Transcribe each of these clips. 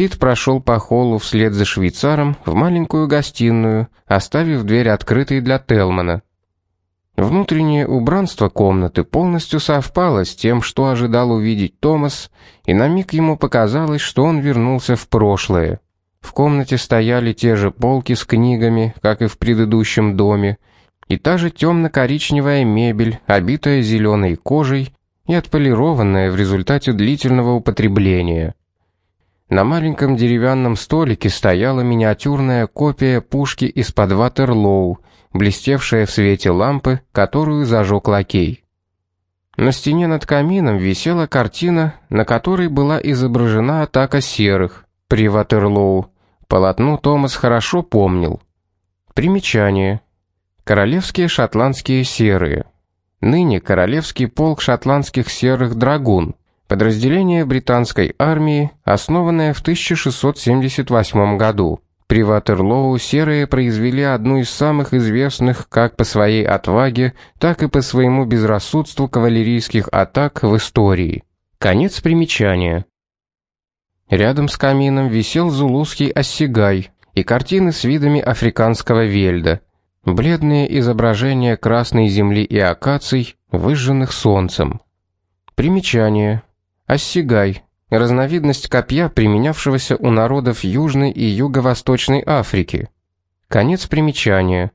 Пит прошел по холлу вслед за швейцаром в маленькую гостиную, оставив дверь открытой для Телмана. Внутреннее убранство комнаты полностью совпало с тем, что ожидал увидеть Томас, и на миг ему показалось, что он вернулся в прошлое. В комнате стояли те же полки с книгами, как и в предыдущем доме, и та же темно-коричневая мебель, обитая зеленой кожей и отполированная в результате длительного употребления. На маленьком деревянном столике стояла миниатюрная копия пушки из-под Ватерлоу, блестевшая в свете лампы, которую зажег лакей. На стене над камином висела картина, на которой была изображена атака серых при Ватерлоу. Полотно Томас хорошо помнил. Примечание. Королевские шотландские серые. Ныне Королевский полк шотландских серых драгун. Подразделение британской армии, основанное в 1678 году. При Ватерлоу серые произвели одну из самых известных как по своей отваге, так и по своему безрассудству кавалерийских атак в истории. Конец примечания. Рядом с камином висел зулузский оссигай и картины с видами африканского вельда. Бледные изображения красной земли и акаций, выжженных солнцем. Примечание. Оссигай разновидность копья, применявшегося у народов Южной и Юго-Восточной Африки. Конец примечания.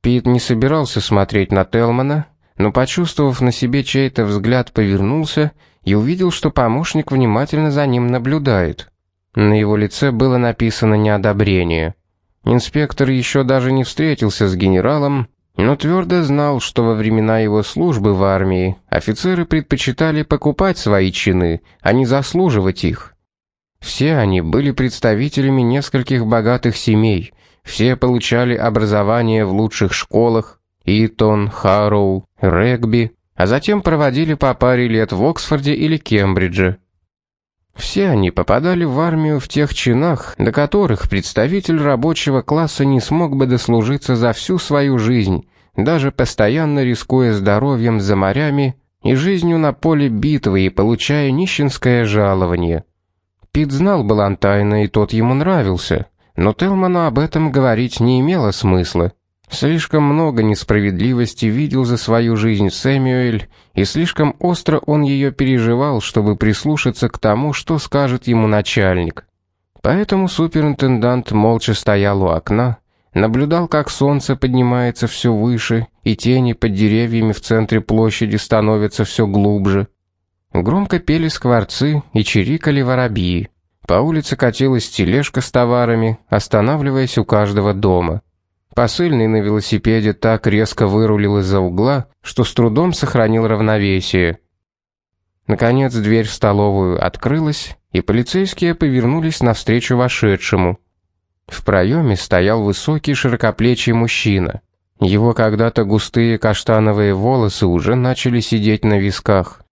Пит не собирался смотреть на Телмана, но почувствовав на себе чей-то взгляд, повернулся и увидел, что помощник внимательно за ним наблюдает. На его лице было написано неодобрение. Инспектор еще даже не встретился с генералом, но твердо знал, что во времена его службы в армии офицеры предпочитали покупать свои чины, а не заслуживать их. Все они были представителями нескольких богатых семей, все получали образование в лучших школах, Итон, Харроу, Регби, а затем проводили по паре лет в Оксфорде или Кембридже. Все они попадали в армию в тех чинах, до которых представитель рабочего класса не смог бы дослужиться за всю свою жизнь, даже постоянно рискуя здоровьем за морями и жизнью на поле битвы и получая нищенское жалование. Пит знал Балантайна, и тот ему нравился, но Телману об этом говорить не имело смысла. Слишком много несправедливости видел за свою жизнь Сэмюэль, и слишком остро он ее переживал, чтобы прислушаться к тому, что скажет ему начальник. Поэтому суперинтендант молча стоял у окна, наблюдал, как солнце поднимается все выше, и тени под деревьями в центре площади становятся все глубже. Громко пели скворцы и чирикали воробьи. По улице катилась тележка с товарами, останавливаясь у каждого дома. Посыльный на велосипеде так резко вырулил из-за угла, что с трудом сохранил равновесие. Наконец дверь в столовую открылась, и полицейские повернулись навстречу вошедшему. В проеме стоял высокий широкоплечий мужчина. Его когда-то густые каштановые волосы уже начали сидеть на висках.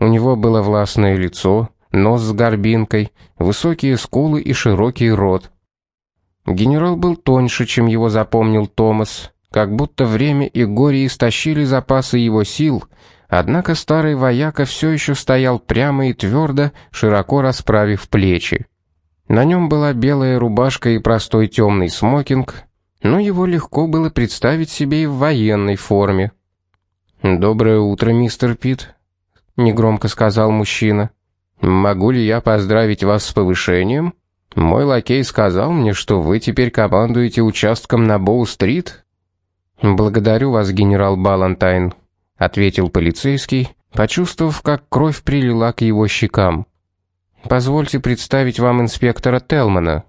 У него было властное лицо, нос с горбинкой, высокие скулы и широкий рот. Генерал был тоньше, чем его запомнил Томас, как будто время и горе истощили запасы его сил, однако старый вояка все еще стоял прямо и твердо, широко расправив плечи. На нем была белая рубашка и простой темный смокинг, но его легко было представить себе и в военной форме. «Доброе утро, мистер Пит», — негромко сказал мужчина. «Могу ли я поздравить вас с повышением? Мой лакей сказал мне, что вы теперь командуете участком на Боу-стрит». «Благодарю вас, генерал Балантайн», — ответил полицейский, почувствовав, как кровь прилила к его щекам. Позвольте представить вам инспектора Телмана.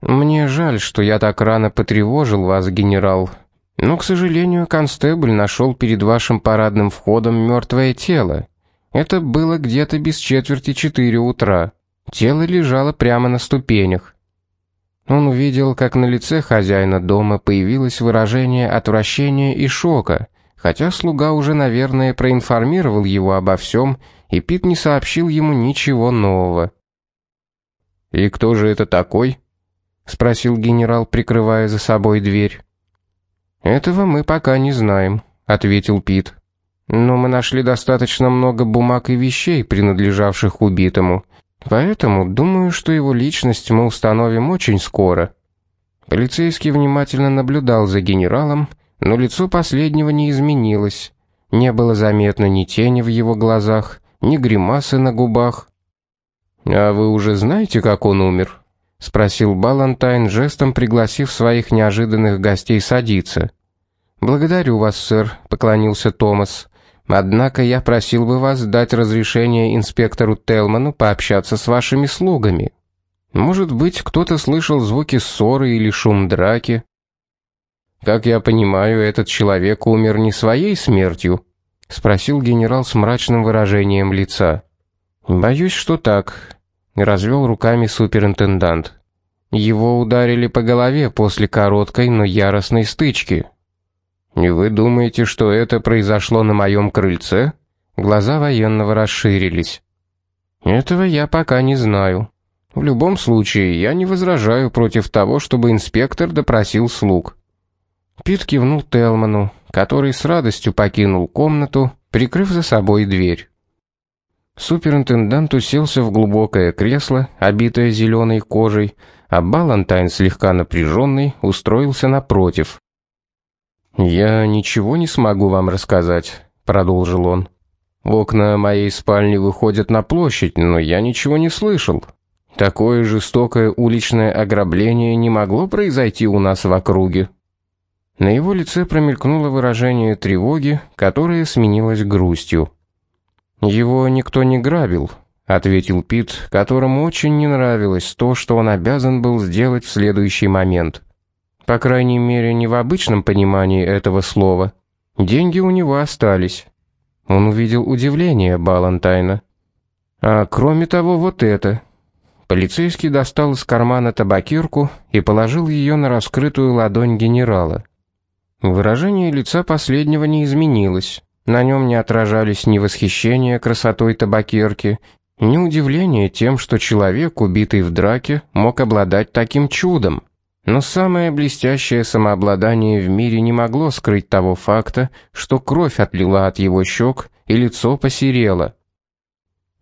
Мне жаль, что я так рано потревожил вас, генерал. Но, к сожалению, констебль нашел перед вашим парадным входом мертвое тело. Это было где-то без четверти четыре утра. Тело лежало прямо на ступенях. Он увидел, как на лице хозяина дома появилось выражение отвращения и шока, хотя слуга уже, наверное, проинформировал его обо всем и Пит не сообщил ему ничего нового. «И кто же это такой?» — спросил генерал, прикрывая за собой дверь. «Этого мы пока не знаем», — ответил Пит. «Но мы нашли достаточно много бумаг и вещей, принадлежавших убитому, Поэтому думаю, что его личность мы установим очень скоро. Полицейский внимательно наблюдал за генералом, но лицо последнего не изменилось. Не было заметно ни тени в его глазах, ни гримасы на губах. «А вы уже знаете, как он умер?» — спросил Балантайн, жестом пригласив своих неожиданных гостей садиться. «Благодарю вас, сэр», — поклонился Томас. «Однако я просил бы вас дать разрешение инспектору Телману пообщаться с вашими слугами. Может быть, кто-то слышал звуки ссоры или шум драки?» «Как я понимаю, этот человек умер не своей смертью?» — спросил генерал с мрачным выражением лица. «Боюсь, что так», — развел руками суперинтендант. «Его ударили по голове после короткой, но яростной стычки». «И вы думаете, что это произошло на моем крыльце?» Глаза военного расширились. «Этого я пока не знаю. В любом случае, я не возражаю против того, чтобы инспектор допросил слуг». Пит кивнул Телману, который с радостью покинул комнату, прикрыв за собой дверь. Суперинтендант уселся в глубокое кресло, обитое зеленой кожей, а Балантайн, слегка напряженный, устроился напротив. «Я ничего не смогу вам рассказать», — продолжил он. «Окна моей спальни выходят на площадь, но я ничего не слышал. Такое жестокое уличное ограбление не могло произойти у нас в округе». На его лице промелькнуло выражение тревоги, которое сменилось грустью. «Его никто не грабил», — ответил Пит, которому очень не нравилось то, что он обязан был сделать в следующий момент. По крайней мере, не в обычном понимании этого слова. Деньги у него остались. Он увидел удивление Балантайна. А кроме того, вот это. Полицейский достал из кармана табакерку и положил ее на раскрытую ладонь генерала. Выражение лица последнего не изменилось. На нем не отражались ни восхищение красотой табакерки, ни удивление тем, что человек, убитый в драке, мог обладать таким чудом. Но самое блестящее самообладание в мире не могло скрыть того факта, что кровь отлила от его щек и лицо посерело.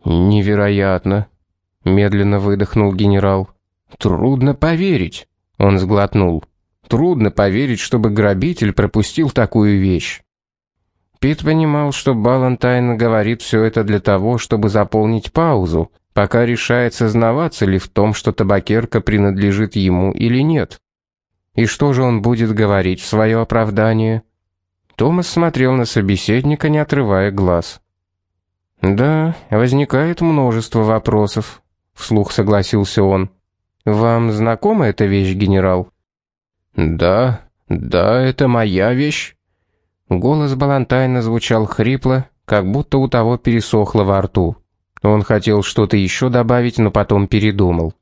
«Невероятно!» — медленно выдохнул генерал. «Трудно поверить!» — он сглотнул. Трудно поверить, чтобы грабитель пропустил такую вещь. Пит понимал, что Балантайн говорит все это для того, чтобы заполнить паузу, пока решает сознаваться ли в том, что табакерка принадлежит ему или нет. И что же он будет говорить в свое оправдание? Томас смотрел на собеседника, не отрывая глаз. «Да, возникает множество вопросов», — вслух согласился он. «Вам знакома эта вещь, генерал?» «Да, да, это моя вещь». Голос Балантайна звучал хрипло, как будто у того пересохло во рту. Он хотел что-то еще добавить, но потом передумал.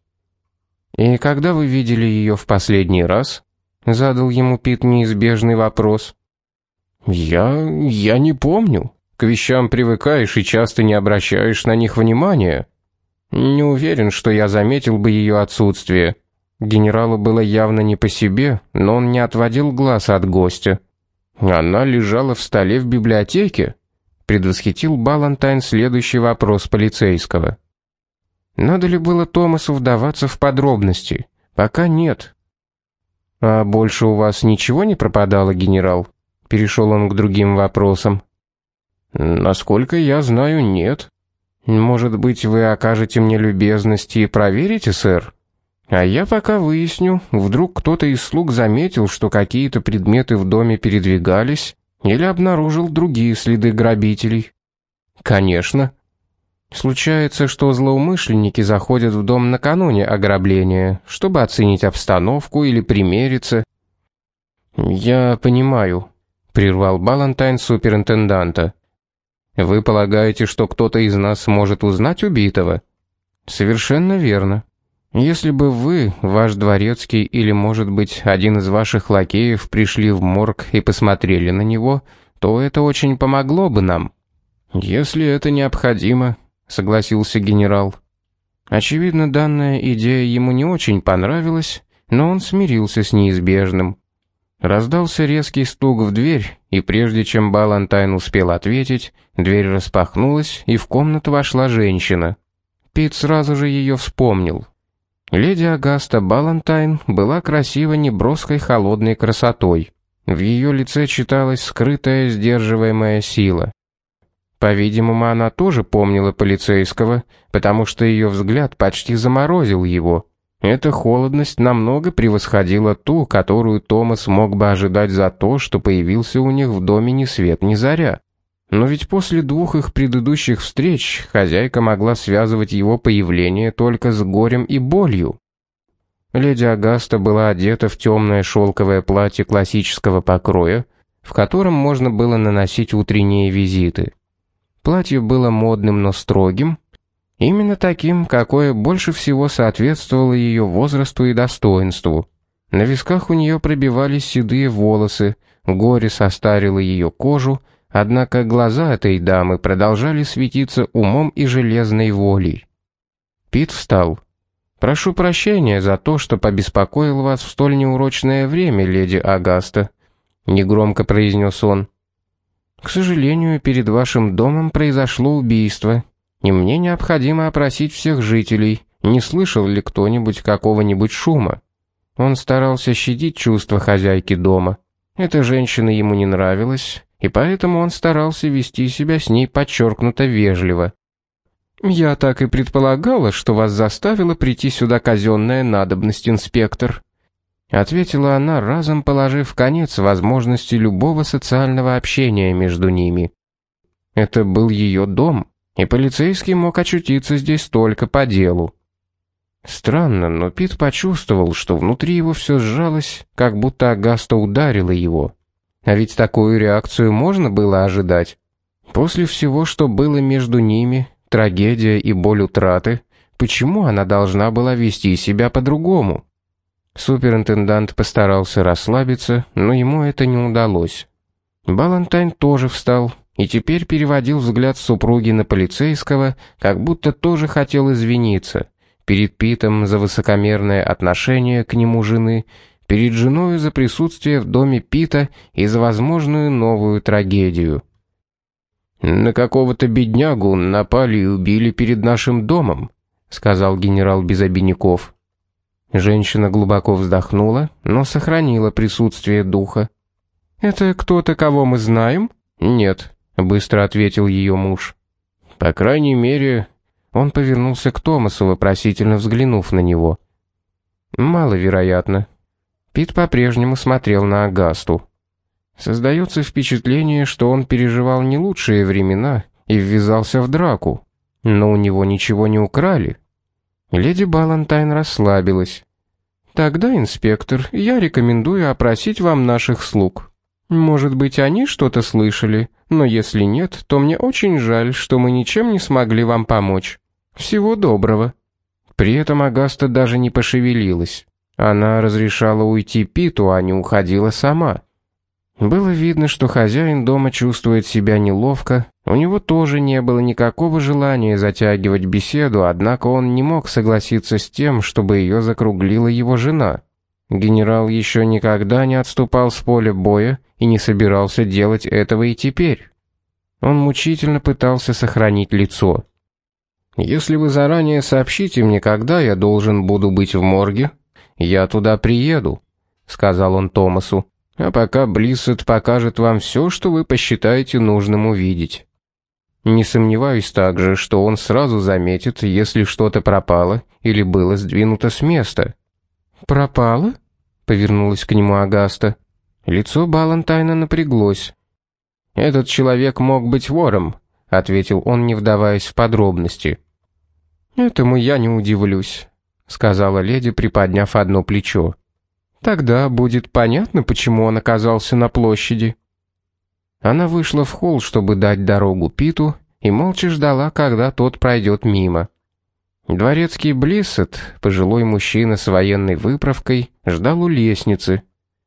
«И когда вы видели ее в последний раз?» — задал ему Пит неизбежный вопрос. «Я... я не помню. К вещам привыкаешь и часто не обращаешь на них внимания. Не уверен, что я заметил бы ее отсутствие». Генералу было явно не по себе, но он не отводил глаз от гостя. Она лежала в столе в библиотеке, предвосхитил Балантайн следующий вопрос полицейского. Надо ли было Томасу вдаваться в подробности? Пока нет. А больше у вас ничего не пропадало, генерал? Перешел он к другим вопросам. Насколько я знаю, нет. Может быть, вы окажете мне любезность и проверите, сэр? А я пока выясню, вдруг кто-то из слуг заметил, что какие-то предметы в доме передвигались, или обнаружил другие следы грабителей. Конечно. Случается, что злоумышленники заходят в дом накануне ограбления, чтобы оценить обстановку или примериться. Я понимаю, прервал Балантайн суперинтенданта. Вы полагаете, что кто-то из нас может узнать убитого? Совершенно верно. Если бы вы, ваш дворецкий или, может быть, один из ваших лакеев пришли в морг и посмотрели на него, то это очень помогло бы нам. Если это необходимо, согласился генерал. Очевидно, данная идея ему не очень понравилась, но он смирился с неизбежным. Раздался резкий стук в дверь, и прежде чем Балантайн успел ответить, дверь распахнулась, и в комнату вошла женщина. Пит сразу же ее вспомнил. Леди Агаста Балантайн была красива неброской холодной красотой. В ее лице читалась скрытая сдерживаемая сила. По-видимому, она тоже помнила полицейского, потому что ее взгляд почти заморозил его. Эта холодность намного превосходила ту, которую Томас мог бы ожидать за то, что появился у них в доме ни свет ни заря. Но ведь после двух их предыдущих встреч хозяйка могла связывать его появление только с горем и болью. Леди Агаста была одета в темное шелковое платье классического покроя, в котором можно было наносить утренние визиты. Платье было модным, но строгим, именно таким, какое больше всего соответствовало ее возрасту и достоинству. На висках у нее пробивались седые волосы, горе состарило ее кожу, однако глаза этой дамы продолжали светиться умом и железной волей. Пит встал. «Прошу прощения за то, что побеспокоил вас в столь неурочное время, леди Агаста», — негромко произнес он. К сожалению, перед вашим домом произошло убийство, и мне необходимо опросить всех жителей, не слышал ли кто-нибудь какого-нибудь шума. Он старался щадить чувства хозяйки дома. Эта женщина ему не нравилась, и поэтому он старался вести себя с ней подчеркнуто вежливо. «Я так и предполагала, что вас заставила прийти сюда казенная надобность, инспектор», ответила она, разом положив конец возможности любого социального общения между ними. Это был ее дом, и полицейский мог очутиться здесь только по делу. Странно, но Пит почувствовал, что внутри его все сжалось, как будто Агаста ударила его. А ведь такую реакцию можно было ожидать. После всего, что было между ними, трагедия и боль утраты, почему она должна была вести себя по-другому? Суперинтендант постарался расслабиться, но ему это не удалось. Балантайн тоже встал и теперь переводил взгляд супруги на полицейского, как будто тоже хотел извиниться перед Питом за высокомерное отношение к нему жены, перед женой за присутствие в доме Пита и за возможную новую трагедию. «На какого-то беднягу напали и убили перед нашим домом», сказал генерал Безобиняков. Женщина глубоко вздохнула, но сохранила присутствие духа. «Это кто-то, кого мы знаем?» «Нет», — быстро ответил ее муж. «По крайней мере...» Он повернулся к Томасу, вопросительно взглянув на него. «Маловероятно». Пит по-прежнему смотрел на Агасту. Создается впечатление, что он переживал не лучшие времена и ввязался в драку. Но у него ничего не украли. Леди Балантайн расслабилась. «Тогда, инспектор, я рекомендую опросить вам наших слуг. Может быть, они что-то слышали, но если нет, то мне очень жаль, что мы ничем не смогли вам помочь. Всего доброго». При этом Агаста даже не пошевелилась. Она разрешала уйти Питу, а не уходила сама. Было видно, что хозяин дома чувствует себя неловко, у него тоже не было никакого желания затягивать беседу, однако он не мог согласиться с тем, чтобы ее закруглила его жена. Генерал еще никогда не отступал с поля боя и не собирался делать этого и теперь. Он мучительно пытался сохранить лицо. «Если вы заранее сообщите мне, когда я должен буду быть в морге, я туда приеду», — сказал он Томасу. А пока Блиссет покажет вам все, что вы посчитаете нужным увидеть. Не сомневаюсь также, что он сразу заметит, если что-то пропало или было сдвинуто с места. «Пропало?» — повернулась к нему Агаста. Лицо Балантайна напряглось. «Этот человек мог быть вором», — ответил он, не вдаваясь в подробности. «Этому я не удивлюсь», — сказала леди, приподняв одно плечо. Тогда будет понятно, почему он оказался на площади. Она вышла в холл, чтобы дать дорогу Питу, и молча ждала, когда тот пройдет мимо. Дворецкий Блиссет, пожилой мужчина с военной выправкой, ждал у лестницы.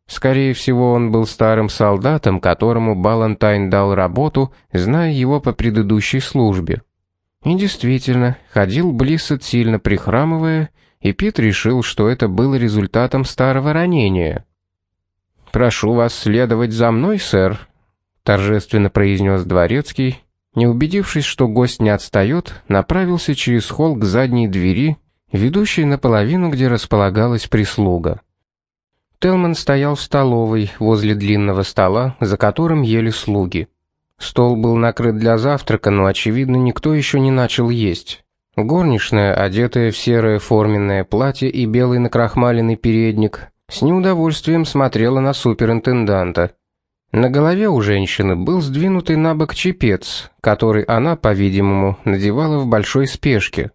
Скорее всего, он был старым солдатом, которому Балантайн дал работу, зная его по предыдущей службе. И действительно, ходил Блиссет сильно прихрамывая и Пит решил, что это было результатом старого ранения. «Прошу вас следовать за мной, сэр», — торжественно произнес дворецкий, Не убедившись, что гость не отстает, направился через холл к задней двери, ведущей наполовину, где располагалась прислуга. Телман стоял в столовой возле длинного стола, за которым ели слуги. Стол был накрыт для завтрака, но очевидно, никто еще не начал есть. Горничная, одетая в серое форменное платье и белый накрахмаленный передник, с неудовольствием смотрела на суперинтенданта. На голове у женщины был сдвинутый на бок чепец, который она, по-видимому, надевала в большой спешке.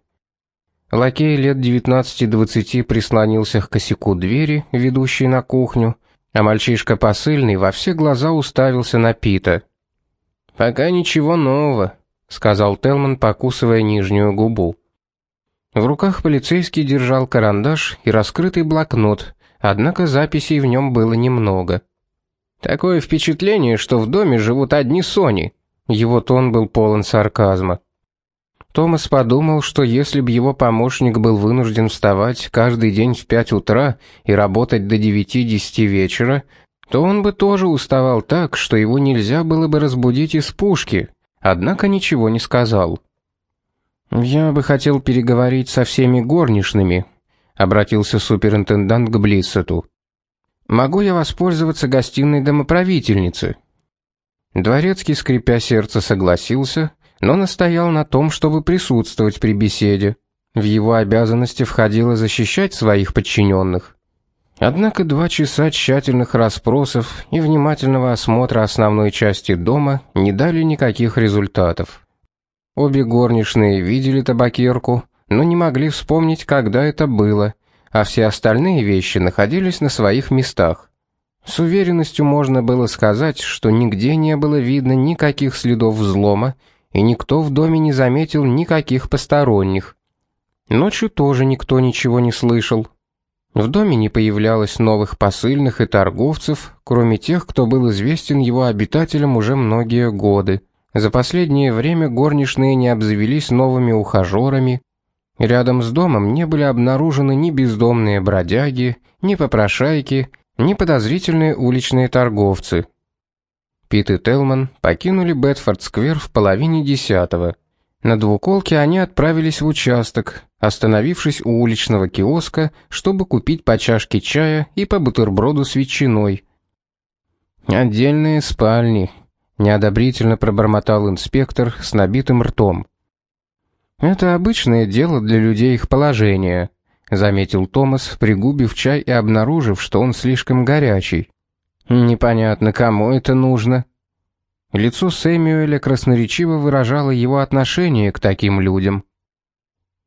Лакей лет 19-20 прислонился к косяку двери, ведущей на кухню, а мальчишка посыльный во все глаза уставился на Пита. «Пока ничего нового», — сказал Телман, покусывая нижнюю губу. В руках полицейский держал карандаш и раскрытый блокнот, однако записей в нем было немного. Такое впечатление, что в доме живут одни Сони. Его тон был полон сарказма. Томас подумал, что если бы его помощник был вынужден вставать каждый день в пять утра и работать до девяти-десяти вечера, то он бы тоже уставал так, что его нельзя было бы разбудить из пушки, однако ничего не сказал. «Я бы хотел переговорить со всеми горничными», — обратился суперинтендант к Блиссету. «Могу я воспользоваться гостиной домоправительницы?» Дворецкий, скрипя сердце, согласился, но настоял на том, чтобы присутствовать при беседе. В его обязанности входило защищать своих подчиненных. Однако два часа тщательных расспросов и внимательного осмотра основной части дома не дали никаких результатов. Обе горничные видели табакерку, но не могли вспомнить, когда это было, а все остальные вещи находились на своих местах. С уверенностью можно было сказать, что нигде не было видно никаких следов взлома и никто в доме не заметил никаких посторонних. Ночью тоже никто ничего не слышал. В доме не появлялось новых посыльных и торговцев, кроме тех, кто был известен его обитателям уже многие годы. За последнее время горничные не обзавелись новыми ухажерами. Рядом с домом не были обнаружены ни бездомные бродяги, ни попрошайки, ни подозрительные уличные торговцы. Пит и Телман покинули Бетфорд-сквер в половине десятого. На двуколке они отправились в участок, остановившись у уличного киоска, чтобы купить по чашке чая и по бутерброду с ветчиной. «Отдельные спальни», — неодобрительно пробормотал инспектор с набитым ртом. «Это обычное дело для людей их положения», — заметил Томас, пригубив чай и обнаружив, что он слишком горячий. Непонятно, кому это нужно. Лицо Сэмюэля красноречиво выражало его отношение к таким людям.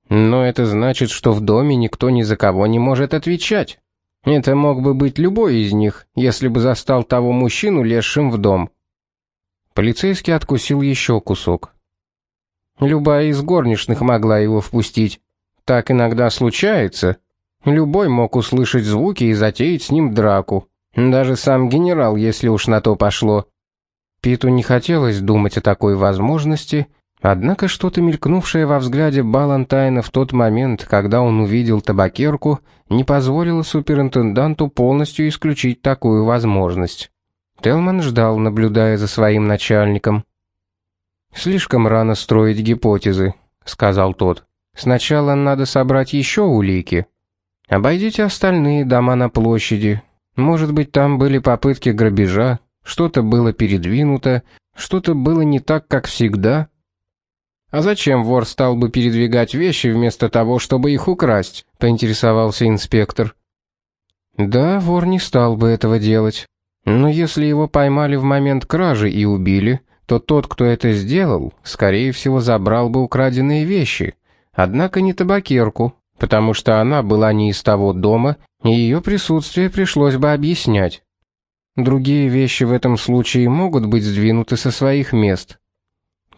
Но это значит, что в доме никто ни за кого не может отвечать. Это мог бы быть любой из них, если бы застал того мужчину, лезшим в дом. Полицейский откусил еще кусок. Любая из горничных могла его впустить. Так иногда случается. Любой мог услышать звуки и затеять с ним драку. Даже сам генерал, если уж на то пошло. Питу не хотелось думать о такой возможности, однако что-то мелькнувшее во взгляде Балантайна в тот момент, когда он увидел табакерку, не позволило суперинтенданту полностью исключить такую возможность. Телман ждал, наблюдая за своим начальником. «Слишком рано строить гипотезы», — сказал тот. «Сначала надо собрать еще улики. Обойдите остальные дома на площади, может быть, там были попытки грабежа, что-то было передвинуто, что-то было не так, как всегда. А зачем вор стал бы передвигать вещи вместо того, чтобы их украсть? поинтересовался инспектор. Да, вор не стал бы этого делать. Но если его поймали в момент кражи и убили, то тот, кто это сделал, скорее всего, забрал бы украденные вещи, однако не табакерку, потому что она была не из того дома, и ее присутствие пришлось бы объяснять. Другие вещи в этом случае могут быть сдвинуты со своих мест.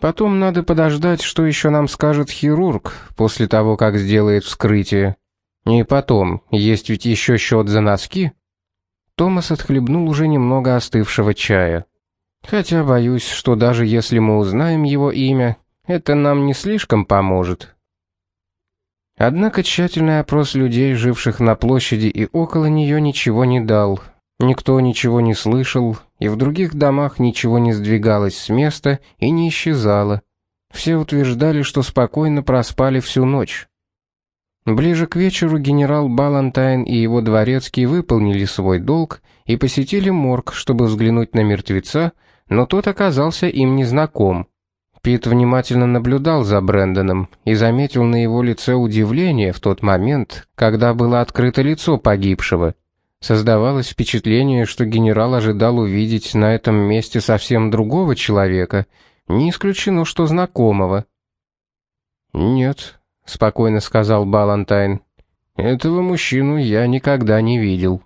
Потом надо подождать, что еще нам скажет хирург после того, как сделает вскрытие. И потом, есть ведь еще счет за носки. Томас отхлебнул уже немного остывшего чая. Хотя боюсь, что даже если мы узнаем его имя, это нам не слишком поможет. Однако тщательный опрос людей, живших на площади и около нее, ничего не дал. Никто ничего не слышал, и в других домах ничего не сдвигалось с места и не исчезало. Все утверждали, что спокойно проспали всю ночь. Ближе к вечеру генерал Балантайн и его дворецкий выполнили свой долг и посетили морг, чтобы взглянуть на мертвеца, но тот оказался им незнаком. Пит внимательно наблюдал за Брэндоном и заметил на его лице удивление в тот момент, когда было открыто лицо погибшего. Создавалось впечатление, что генерал ожидал увидеть на этом месте совсем другого человека, не исключено, что знакомого. «Нет», — спокойно сказал Балантайн, — «этого мужчину я никогда не видел».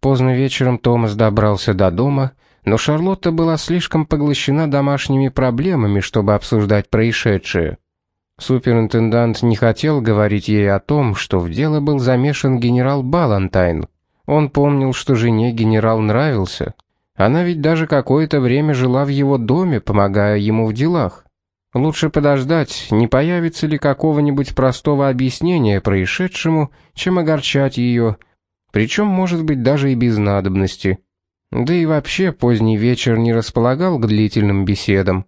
Поздно вечером Томас добрался до дома, но Шарлотта была слишком поглощена домашними проблемами, чтобы обсуждать происшедшее. Суперинтендант не хотел говорить ей о том, что в дело был замешан генерал Балантайн. Он помнил, что жене генерал нравился. Она ведь даже какое-то время жила в его доме, помогая ему в делах. Лучше подождать, не появится ли какого-нибудь простого объяснения происшедшему, чем огорчать ее, причем, может быть, даже и без надобности. Да и вообще поздний вечер не располагал к длительным беседам.